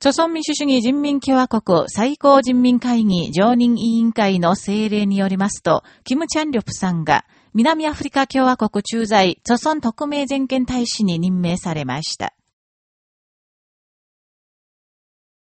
朝鮮民主主義人民共和国最高人民会議常任委員会の政令によりますと、キム・チャンリョプさんが南アフリカ共和国駐在、朝鮮特命全権大使に任命されました。